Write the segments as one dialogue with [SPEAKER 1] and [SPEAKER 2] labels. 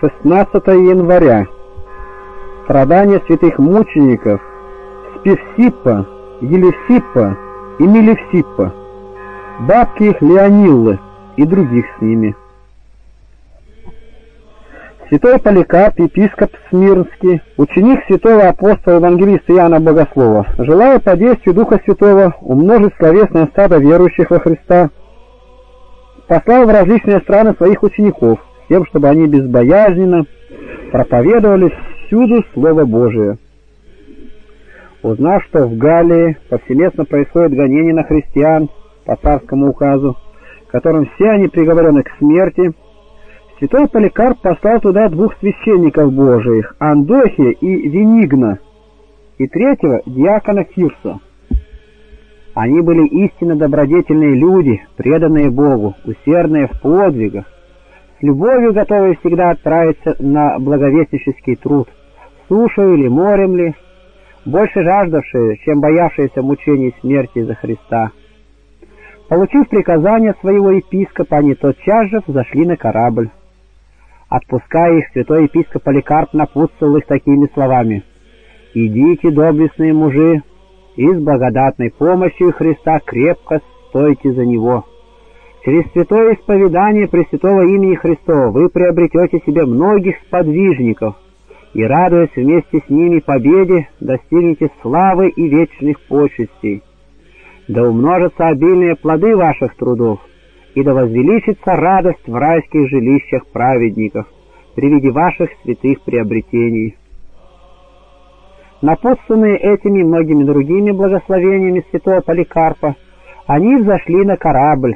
[SPEAKER 1] 16 января. Страдания святых мучеников Спевсиппа, Елевсиппа и Милевсиппа, бабки их Леониллы и других с ними. Святой Поликарп, епископ Смирнский, ученик святого апостола евангелиста Иоанна Богослова, желая по действию Духа Святого умножить словесное стадо верующих во Христа, послал в различные страны своих учеников, тем, чтобы они безбоязненно проповедовали всюду Слово Божие. Узнав, что в Галлии повсеместно происходит гонение на христиан по царскому указу, которым все они приговорены к смерти, святой Поликарп послал туда двух священников Божиих, Андохия и Венигна, и третьего диакона Фирса. Они были истинно добродетельные люди, преданные Богу, усердные в подвигах, с любовью готовые всегда отправиться на благовестнический труд, сушей или морем ли, больше жаждавшие, чем боявшиеся мучений смерти за Христа. Получив приказание своего епископа, они тотчас же зашли на корабль. Отпуская их, святой епископ Поликарп напутствовал их такими словами. «Идите, доблестные мужи, и с благодатной помощью Христа крепко стойте за Него. Через святое исповедание Пресвятого имени Христова вы приобретете себе многих сподвижников и, радуясь вместе с ними победе, достигнете славы и вечных почестей. Да умножатся обильные плоды ваших трудов, и да возвеличится радость в райских жилищах праведников при виде ваших святых приобретений». Напутствованные этими и многими другими благословениями святого Поликарпа, они взошли на корабль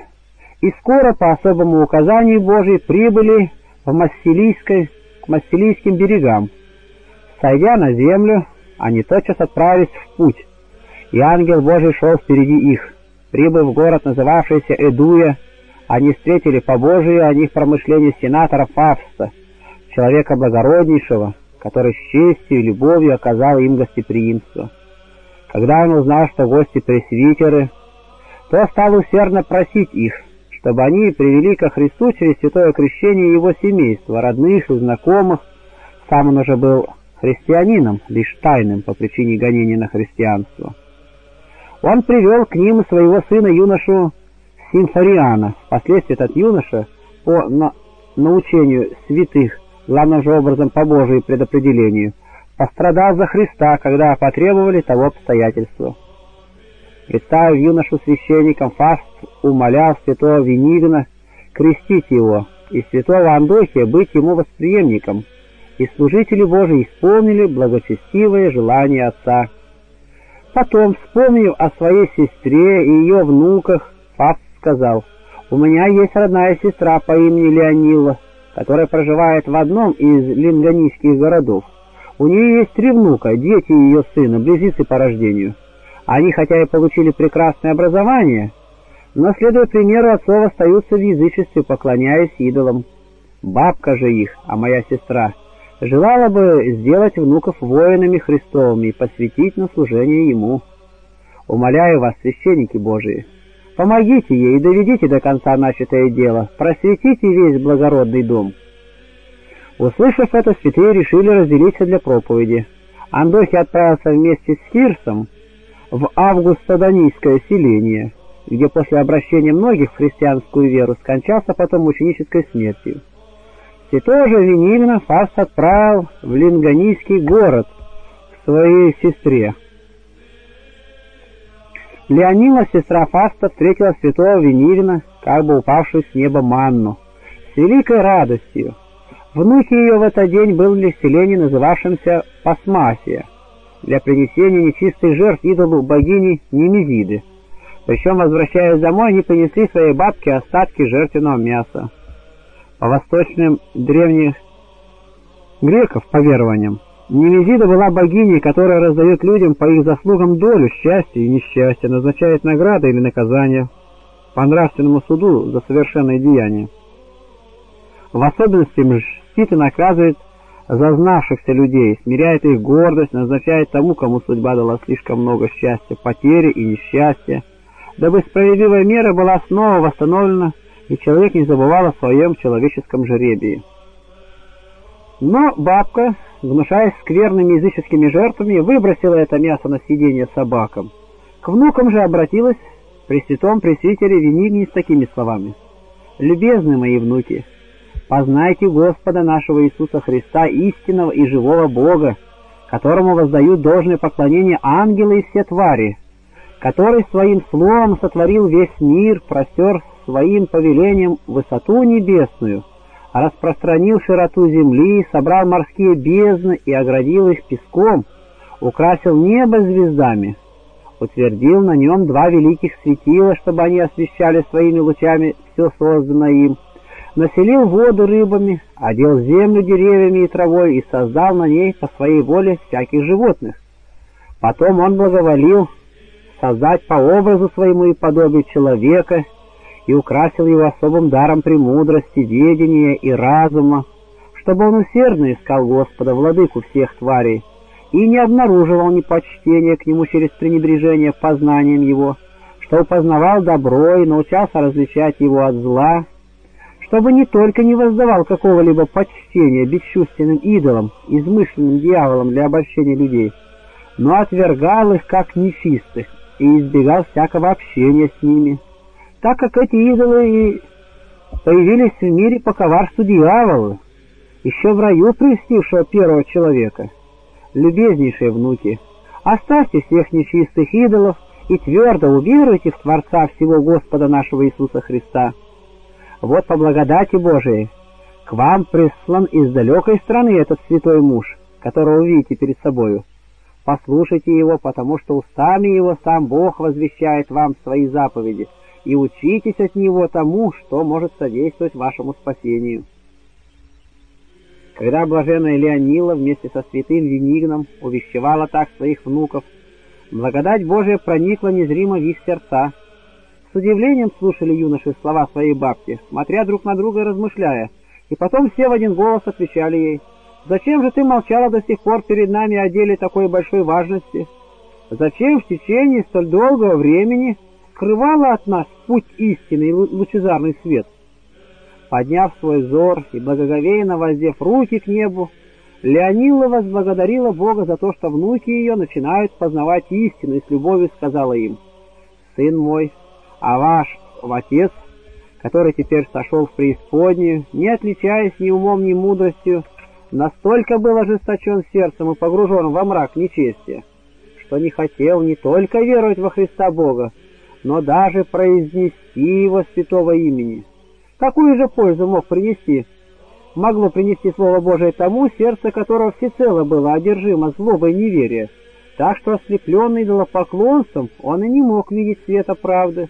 [SPEAKER 1] и скоро по особому указанию Божию прибыли в к Массилийским берегам. Сойдя на землю, они тотчас отправились в путь, и ангел Божий шел впереди их. Прибыв в город, называвшийся Эдуя, они встретили по Божию о них промышление сенатора Фавста, человека благороднейшего, который с честью и любовью оказал им гостеприимство. Когда он узнал, что гости пресвитеры, то стал усердно просить их, чтобы они привели ко Христу через святое крещение его семейства, родных и знакомых. Сам он уже был христианином, лишь тайным по причине гонения на христианство. Он привел к ним своего сына юношу Симфориана. Впоследствии этот юноша, по на научению святых, главным же образом по Божию предопределению, пострадал за Христа, когда потребовали того обстоятельства. Представив юношу священником, Фаст умолял святого Венигна крестить его, и святого Андохия быть ему восприемником, и служители Божии исполнили благочестивое желание отца. Потом, вспомнив о своей сестре и ее внуках, Фаст сказал, «У меня есть родная сестра по имени Леонила, которая проживает в одном из линганийских городов. У нее есть три внука, дети ее сына, близнецы по рождению. Они, хотя и получили прекрасное образование, но, следуя примеру отцов, остаются в язычестве, поклоняясь идолам. Бабка же их, а моя сестра, желала бы сделать внуков воинами Христовыми и посвятить на служение Ему. Умоляю вас, священники Божии, Помогите ей и доведите до конца начатое дело, просветите весь благородный дом». Услышав это, святые решили разделиться для проповеди. Андохи отправился вместе с Хирсом в августодонийское селение, где после обращения многих в христианскую веру скончался потом мученической смертью. Святой же Венигна Фарс отправил в Линганийский город к своей сестре, Леонила, сестра Фаста, встретила святого Венирина, как бы упавшую с неба манну, с великой радостью. Внуки ее в этот день были в селении, называвшемся Пасмасия, для принесения нечистой жертв идолу богини Немезиды. Причем, возвращаясь домой, они принесли своей бабке остатки жертвенного мяса. По восточным древних греков по верованиям, Немезида была богиней, которая раздает людям по их заслугам долю счастья и несчастья, назначает награды или наказания по нравственному суду за совершенное деяние. В особенности мстит и наказывает зазнавшихся людей, смиряет их гордость, назначает тому, кому судьба дала слишком много счастья, потери и несчастья, дабы справедливая мера была снова восстановлена, и человек не забывал о своем человеческом жеребии. Но бабка, внушаясь скверными языческими жертвами, выбросила это мясо на съедение собакам. К внукам же обратилась при святом пресвитере Венигни с такими словами. «Любезные мои внуки, познайте Господа нашего Иисуса Христа, истинного и живого Бога, которому воздают должное поклонение ангелы и все твари, который своим словом сотворил весь мир, простер своим повелением высоту небесную, распространил широту земли, собрал морские бездны и оградил их песком, украсил небо звездами, утвердил на нем два великих светила, чтобы они освещали своими лучами все созданное им, населил воду рыбами, одел землю деревьями и травой и создал на ней по своей воле всяких животных. Потом он благоволил создать по образу своему и подобию человека и украсил его особым даром премудрости, ведения и разума, чтобы он усердно искал Господа, владыку всех тварей, и не обнаруживал непочтения к нему через пренебрежение познанием его, что познавал добро и научался различать его от зла, чтобы не только не воздавал какого-либо почтения бесчувственным идолам, измышленным дьяволом для обольщения людей, но отвергал их как нечистых и избегал всякого общения с ними, так как эти идолы появились в мире по коварству дьявола, еще в раю прельстившего первого человека — любезнейшие внуки, оставьте всех нечистых идолов и твердо уверуйте в Творца всего Господа нашего Иисуса Христа. Вот по благодати Божией к вам прислан из далекой страны этот святой муж, которого видите перед собою. Послушайте его, потому что устами его сам Бог возвещает вам свои заповеди, и учитесь от него тому, что может содействовать вашему спасению. Когда блаженная Леонила вместе со святым Венигном увещевала так своих внуков, благодать Божия проникла незримо в их сердца. С удивлением слушали юноши слова своей бабки, смотря друг на друга и размышляя, и потом все в один голос отвечали ей, «Зачем же ты молчала до сих пор перед нами о деле такой большой важности? Зачем в течение столь долгого времени скрывала от нас путь истины и лучезарный свет?» Подняв свой взор и благоговейно воздев руки к небу, Леонила возблагодарила Бога за то, что внуки ее начинают познавать истину, и с любовью сказала им, «Сын мой, а ваш отец, который теперь сошел в преисподнюю, не отличаясь ни умом, ни мудростью, настолько был ожесточен сердцем и погружен во мрак нечестия, что не хотел не только веровать во Христа Бога, но даже произнести его святого имени». Какую же пользу мог принести? Могло принести Слово Божие тому, сердце которого всецело было одержимо злобой неверия, так что ослепленный идолопоклонством он и не мог видеть света правды.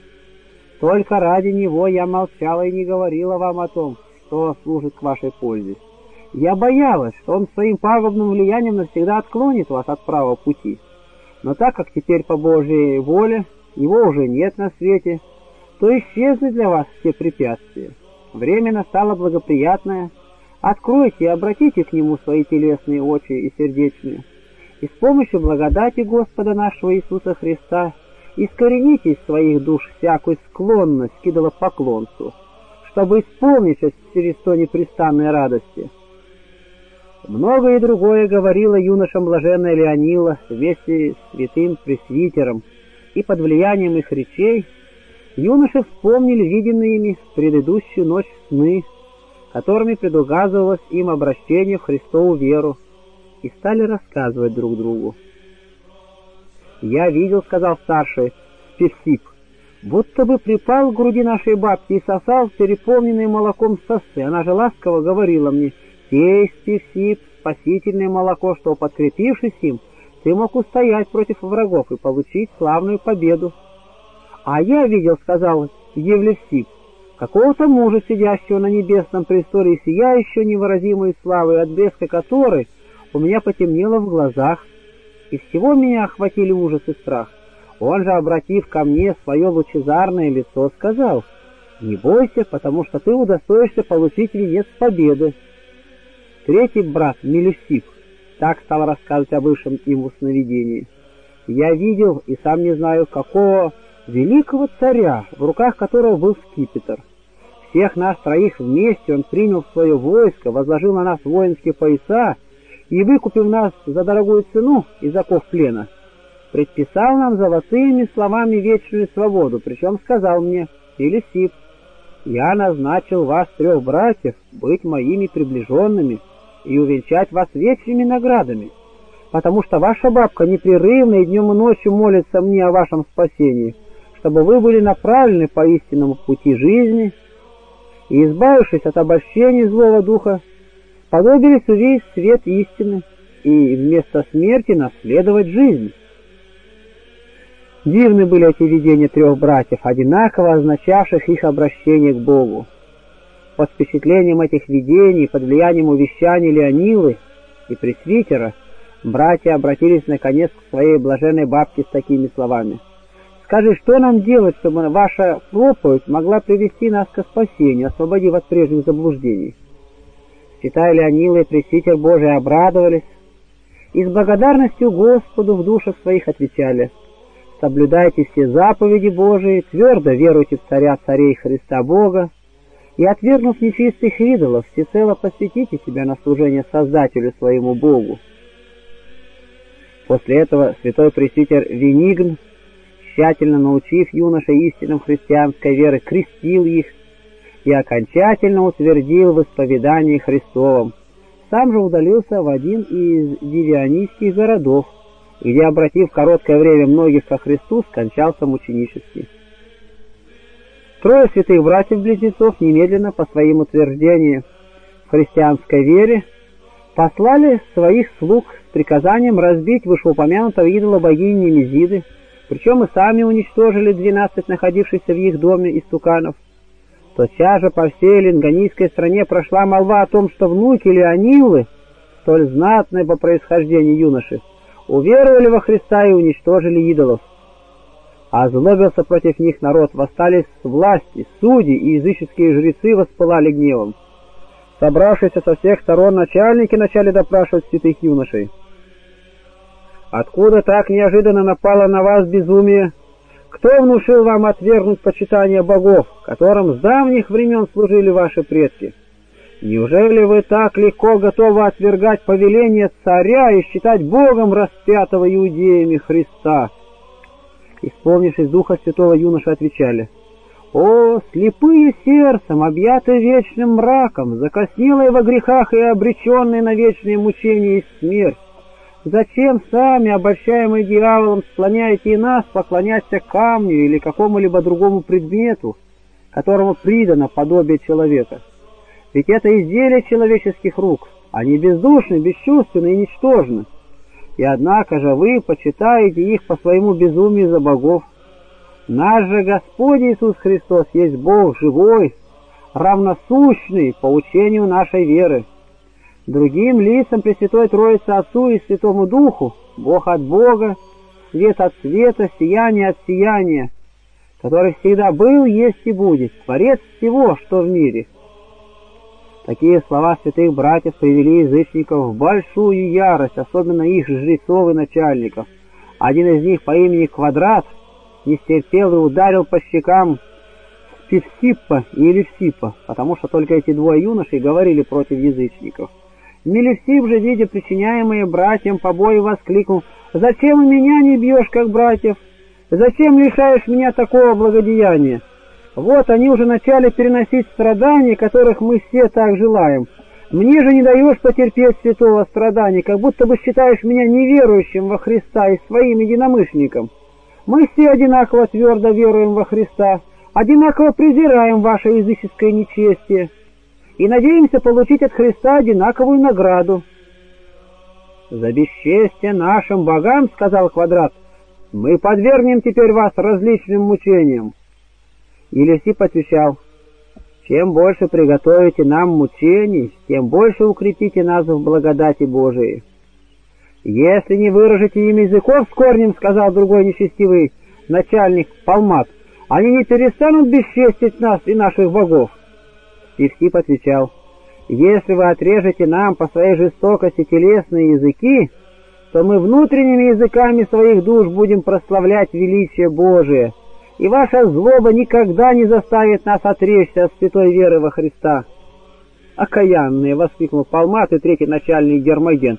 [SPEAKER 1] Только ради него я молчала и не говорила вам о том, что служит к вашей пользе. Я боялась, что он своим пагубным влиянием навсегда отклонит вас от правого пути. Но так как теперь по Божьей воле его уже нет на свете, то исчезли для вас все препятствия. Время настало благоприятное. Откройте и обратите к Нему свои телесные очи и сердечные. И с помощью благодати Господа нашего Иисуса Христа искорените из своих душ всякую склонность к идолопоклонству, чтобы исполнить через то непрестанной радости. Многое другое говорила юношам блаженная Леонила вместе с святым пресвитером, и под влиянием их речей Юноши вспомнили виденные ими в предыдущую ночь сны, которыми предугазывалось им обращение в Христову веру, и стали рассказывать друг другу. «Я видел, — сказал старший, — Персип, будто бы припал к груди нашей бабки и сосал переполненный молоком сосы. Она же ласково говорила мне, «Сей, Персип, спасительное молоко, что, подкрепившись им, ты мог устоять против врагов и получить славную победу». «А я видел, — сказал Евлевсип, — какого-то мужа, сидящего на небесном престоле, сияющего невыразимой славой, от блеска которой у меня потемнело в глазах, и всего меня охватили ужас и страх. Он же, обратив ко мне свое лучезарное лицо, сказал, «Не бойся, потому что ты удостоишься получить венец победы». Третий брат, Мелюсип, так стал рассказывать о бывшем ему сновидении. Я видел, и сам не знаю, какого великого царя, в руках которого был скипетр. Всех нас троих вместе он принял в свое войско, возложил на нас воинские пояса и, выкупив нас за дорогую цену из оков плена, предписал нам золотыми словами вечную свободу, причем сказал мне, Филисип, я назначил вас, трех братьев, быть моими приближенными и увенчать вас вечными наградами, потому что ваша бабка непрерывно и днем и ночью молится мне о вашем спасении, чтобы вы были направлены по истинному пути жизни и, избавившись от обольщения злого духа, сподобились увидеть свет истины и вместо смерти наследовать жизнь. Дивны были эти видения трех братьев, одинаково означавших их обращение к Богу. Под впечатлением этих видений, под влиянием увещаний Леонилы и Пресвитера, братья обратились наконец к своей блаженной бабке с такими словами — Скажи, что нам делать, чтобы ваша проповедь могла привести нас к спасению, освободив от прежних заблуждений? Святая Леонила и Пресвитер Божий обрадовались и с благодарностью Господу в душах своих отвечали «Соблюдайте все заповеди Божии, твердо веруйте в Царя Царей Христа Бога, и, отвергнув нечистых идолов, всецело посвятите себя на служение Создателю своему Богу». После этого святой пресвитер Венигн тщательно научив юношей истинам христианской веры, крестил их и окончательно утвердил в исповедании Христовом. Сам же удалился в один из дивионийских городов, где, обратив короткое время многих ко Христу, скончался мученически. Трое святых братьев-близнецов немедленно по своим утверждениям в христианской вере послали своих слуг с приказанием разбить вышеупомянутого идола богини Немезиды, причем и сами уничтожили двенадцать находившихся в их доме истуканов. Тотчас же по всей линганийской стране прошла молва о том, что внуки Леонилы, столь знатные по происхождению юноши, уверовали во Христа и уничтожили идолов. А злобился против них народ, восстались с власти, судьи и языческие жрецы воспылали гневом. Собравшиеся со всех сторон начальники начали допрашивать святых юношей. Откуда так неожиданно напало на вас безумие? Кто внушил вам отвергнуть почитание богов, которым с давних времен служили ваши предки? Неужели вы так легко готовы отвергать повеление царя и считать Богом распятого иудеями Христа?» Исполнившись Духа Святого, юноши отвечали, «О, слепые сердцем, объятые вечным мраком, закоснелые во грехах и обреченные на вечные мучения и смерть! Зачем сами, обольщаемые дьяволом, склоняете и нас поклоняться камню или какому-либо другому предмету, которому придано подобие человека? Ведь это изделие человеческих рук, они бездушны, бесчувственны и ничтожны. И однако же вы почитаете их по своему безумию за богов. Наш же Господь Иисус Христос есть Бог живой, равносущный по учению нашей веры. Другим лицам Пресвятой Троицы Отцу и Святому Духу, Бог от Бога, свет от света, сияние от сияния, который всегда был, есть и будет, Творец всего, что в мире. Такие слова святых братьев привели язычников в большую ярость, особенно их жрецов и начальников. Один из них по имени Квадрат не стерпел и ударил по щекам Спивсиппа и Элевсиппа, потому что только эти двое юношей говорили против язычников. Мелисип же, видя причиняемые братьям побои, воскликнул, «Зачем меня не бьешь, как братьев? Зачем лишаешь меня такого благодеяния? Вот они уже начали переносить страдания, которых мы все так желаем. Мне же не даешь потерпеть святого страдания, как будто бы считаешь меня неверующим во Христа и своим единомышленником. Мы все одинаково твердо веруем во Христа, одинаково презираем ваше языческое нечестие» и надеемся получить от Христа одинаковую награду. «За бесчестие нашим богам, — сказал Квадрат, — мы подвергнем теперь вас различным мучениям. Елисип отвечал, чем больше приготовите нам мучений, тем больше укрепите нас в благодати Божией. Если не выражите им языков с корнем, — сказал другой нечестивый начальник Палмат, — они не перестанут бесчестить нас и наших богов. Евсип отвечал, «Если вы отрежете нам по своей жестокости телесные языки, то мы внутренними языками своих душ будем прославлять величие Божие, и ваша злоба никогда не заставит нас отречься от святой веры во Христа. «Окаянные!» — воскликнул Палмат и третий начальник Гермоген.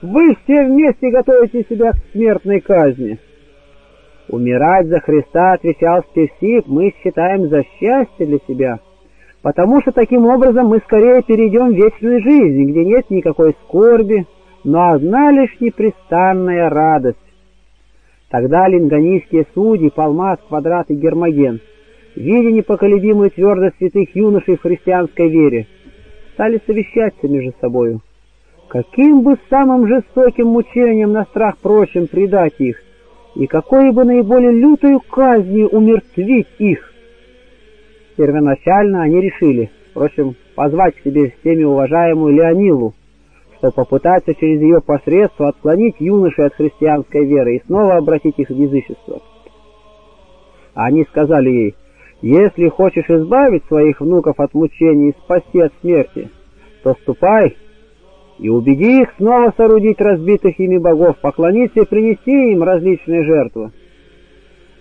[SPEAKER 1] «Вы все вместе готовите себя к смертной казни!» «Умирать за Христа, — отвечал Спевсип, — мы считаем за счастье для себя, потому что таким образом мы скорее перейдем в вечную жизнь, где нет никакой скорби, но одна лишь непрестанная радость. Тогда линганийские судьи, Палмас, Квадрат и Гермоген, видя непоколебимую твердость святых юношей в христианской вере, стали совещаться между собою. Каким бы самым жестоким мучением на страх прочим предать их, и какой бы наиболее лютою казнью умертвить их? Первоначально они решили, впрочем, позвать к себе всеми уважаемую Леонилу, чтобы попытаться через ее посредство отклонить юношей от христианской веры и снова обратить их в язычество. Они сказали ей, если хочешь избавить своих внуков от мучений и спасти от смерти, то ступай и убеди их снова соорудить разбитых ими богов, поклониться и принести им различные жертвы.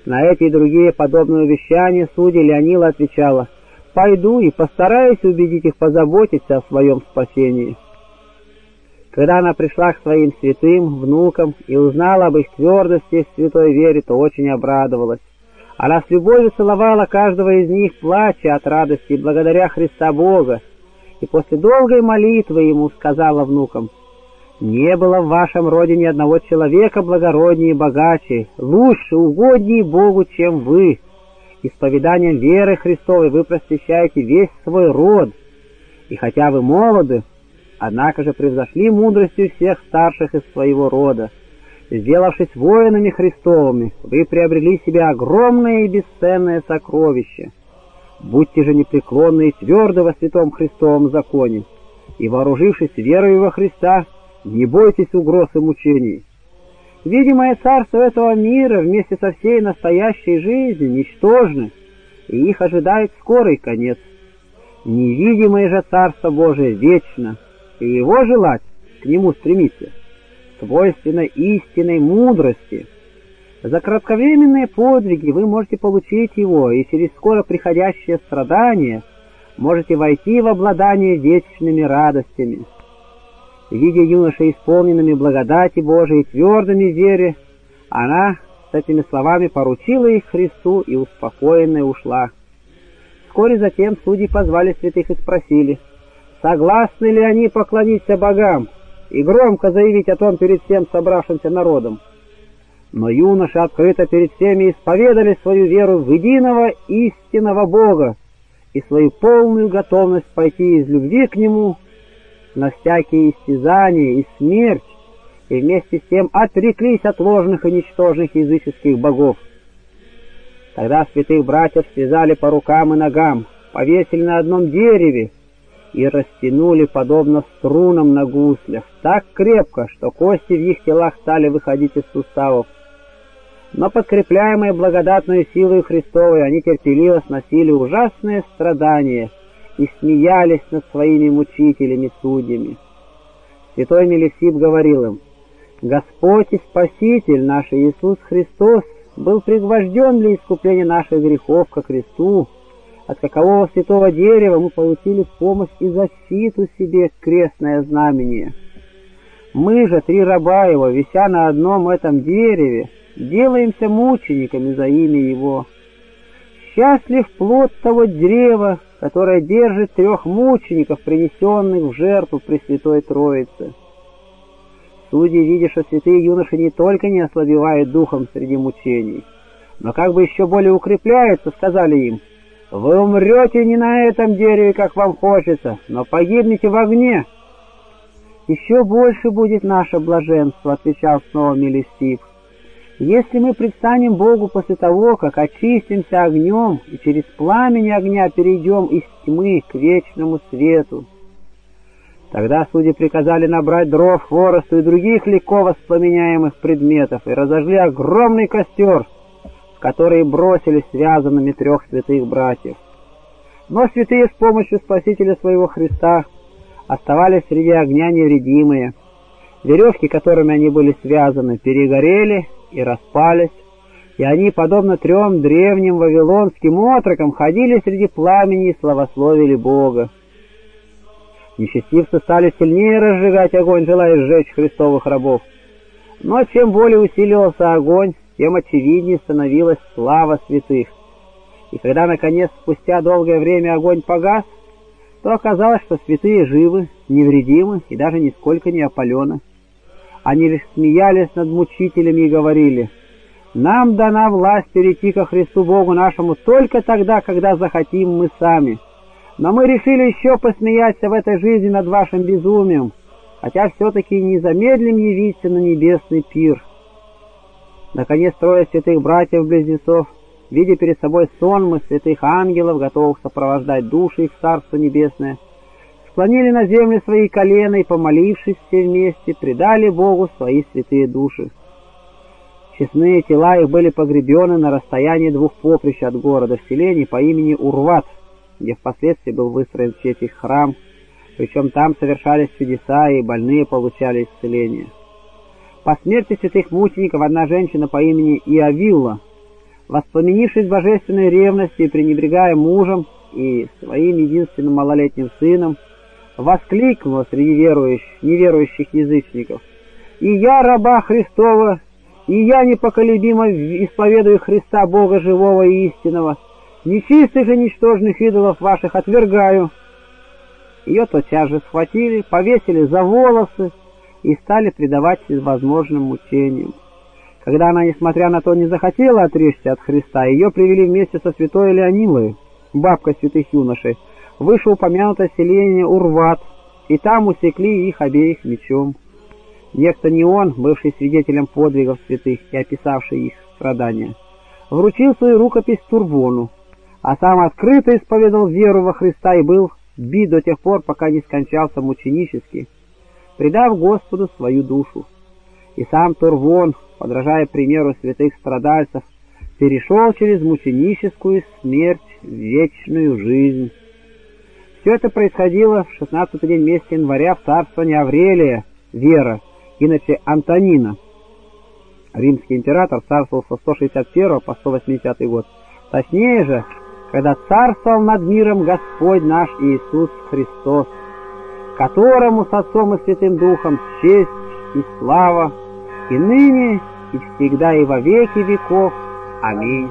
[SPEAKER 1] На эти и другие подобные увещания судья Леонила отвечала, «Пойду и постараюсь убедить их позаботиться о своем спасении». Когда она пришла к своим святым внукам и узнала об их твердости в святой вере, то очень обрадовалась. Она с любовью целовала каждого из них, плача от радости, благодаря Христа Бога, и после долгой молитвы ему сказала внукам, «Не было в вашем роде ни одного человека благороднее и богаче, лучше, угоднее Богу, чем вы. Исповеданием веры Христовой вы просвещаете весь свой род, и хотя вы молоды, однако же превзошли мудростью всех старших из своего рода. Сделавшись воинами Христовыми, вы приобрели себе огромное и бесценное сокровище — Будьте же непреклонны и тверды во святом Христовом законе, и, вооружившись верою во Христа, не бойтесь угроз и мучений. Видимое царство этого мира вместе со всей настоящей жизнью ничтожны, и их ожидает скорый конец. Невидимое же Царство Божие вечно, и его желать к нему стремиться, свойственно истинной мудрости — за кратковременные подвиги вы можете получить его, и через скоро приходящее страдание можете войти в обладание вечными радостями. Видя юноша исполненными благодати Божией твердыми вере, она с этими словами поручила их Христу и успокоенная ушла. Вскоре затем судьи позвали святых и спросили, согласны ли они поклониться богам и громко заявить о том перед всем собравшимся народом. Но юноши открыто перед всеми исповедали свою веру в единого истинного Бога и свою полную готовность пойти из любви к Нему на всякие истязания и смерть, и вместе с тем отреклись от ложных и ничтожных языческих богов. Тогда святых братьев связали по рукам и ногам, повесили на одном дереве и растянули, подобно струнам на гуслях, так крепко, что кости в их телах стали выходить из суставов. Но подкрепляемые благодатной силой Христовой, они терпеливо сносили ужасные страдания и смеялись над своими мучителями-судьями. Святой Мелисип говорил им, «Господь и Спаситель наш Иисус Христос был пригвожден для искупления наших грехов ко кресту, от какового святого дерева мы получили помощь и защиту себе крестное знамение. Мы же, три раба его, вися на одном этом дереве, делаемся мучениками за имя Его. Счастлив плод того древа, которое держит трех мучеников, принесенных в жертву Пресвятой Троице. Судьи, видя, что святые юноши не только не ослабевают духом среди мучений, но как бы еще более укрепляются, сказали им, «Вы умрете не на этом дереве, как вам хочется, но погибнете в огне». «Еще больше будет наше блаженство», — отвечал снова Мелисив. Если мы предстанем Богу после того, как очистимся огнем и через пламени огня перейдем из тьмы к вечному свету, тогда судьи приказали набрать дров, хворосту и других легко воспламеняемых предметов и разожгли огромный костер, в который бросили связанными трех святых братьев. Но святые с помощью Спасителя своего Христа оставались среди огня невредимые. Веревки, которыми они были связаны, перегорели и распались, и они, подобно трем древним вавилонским отрокам, ходили среди пламени и славословили Бога. Несчастливцы стали сильнее разжигать огонь, желая сжечь христовых рабов. Но чем более усиливался огонь, тем очевиднее становилась слава святых. И когда, наконец, спустя долгое время огонь погас, то оказалось, что святые живы, невредимы и даже нисколько не опалены. Они лишь смеялись над мучителями и говорили, «Нам дана власть перейти ко Христу Богу нашему только тогда, когда захотим мы сами. Но мы решили еще посмеяться в этой жизни над вашим безумием, хотя все-таки не замедлим явиться на небесный пир». Наконец, трое святых братьев-близнецов, видя перед собой сонмы святых ангелов, готовых сопровождать души их в Царство Небесное, склонили на землю свои колена и, помолившись все вместе, предали Богу свои святые души. Честные тела их были погребены на расстоянии двух поприщ от города в селении по имени Урват, где впоследствии был выстроен в их храм, причем там совершались чудеса, и больные получали исцеление. По смерти святых мучеников одна женщина по имени Иовилла, воспламенившись божественной ревностью и пренебрегая мужем и своим единственным малолетним сыном, воскликнула среди верующих, неверующих язычников. «И я, раба Христова, и я непоколебимо исповедую Христа Бога живого и истинного, нечистых и ничтожных идолов ваших отвергаю». Ее тотчас же схватили, повесили за волосы и стали предавать всевозможным мучениям. Когда она, несмотря на то, не захотела отречься от Христа, ее привели вместе со святой Леонилой, бабкой святых юношей, вышеупомянутое селение Урват, и там усекли их обеих мечом. Некто не он, бывший свидетелем подвигов святых и описавший их страдания, вручил свою рукопись Турбону, а сам открыто исповедал веру во Христа и был бит до тех пор, пока не скончался мученически, предав Господу свою душу. И сам Турвон, подражая примеру святых страдальцев, перешел через мученическую смерть в вечную жизнь. Все это происходило в 16 день месяца января в царствовании Аврелия, Вера, иначе Антонина. Римский император царствовал со 161 по 180 год. Точнее же, когда царствовал над миром Господь наш Иисус Христос, которому с Отцом и Святым Духом честь и слава, и ныне, и всегда, и во веки веков. Аминь.